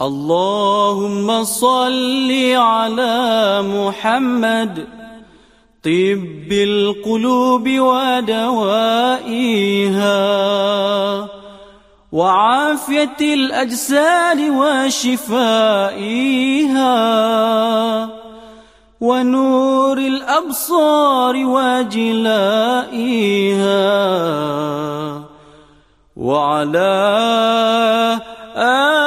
اللهم صل على محمد. طب القلوب ودوائها. وعافية الأجساد وشفائها. ونور الأبصار وجلائها. وعلى آله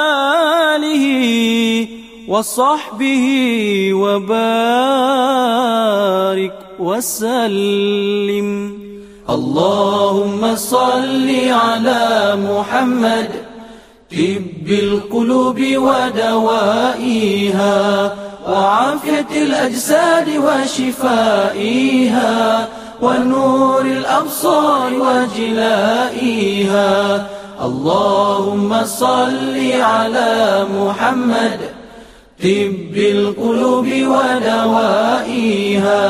وصحبه وبارك وسلم. اللهم صل على محمد. طب القلوب ودوائها وعافية الأجساد وشفائها ونور الأبصار وجلائها. اللهم صل على محمد. طب القلوب ودوائها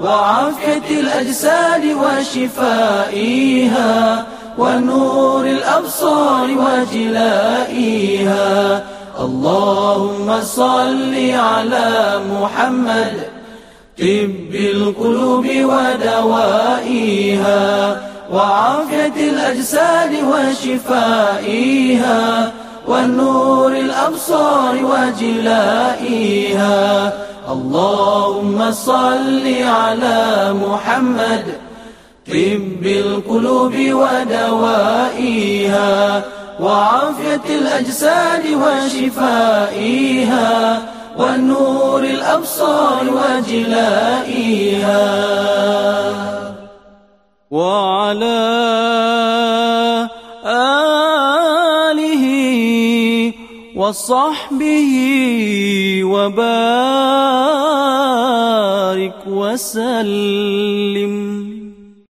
وعافية الأجساد وشفائها ونور الأبصار وجلائها. اللهم صل على محمد. طب القلوب ودوائها وعافية الأجساد وشفائها ونور الأبصار وجلائها. اللهم صل على محمد. طب القلوب ودوائها. وعافية الأجساد وشفائها. ونور الأبصار وجلائها. وعلى وصحبه وبارك وسلم.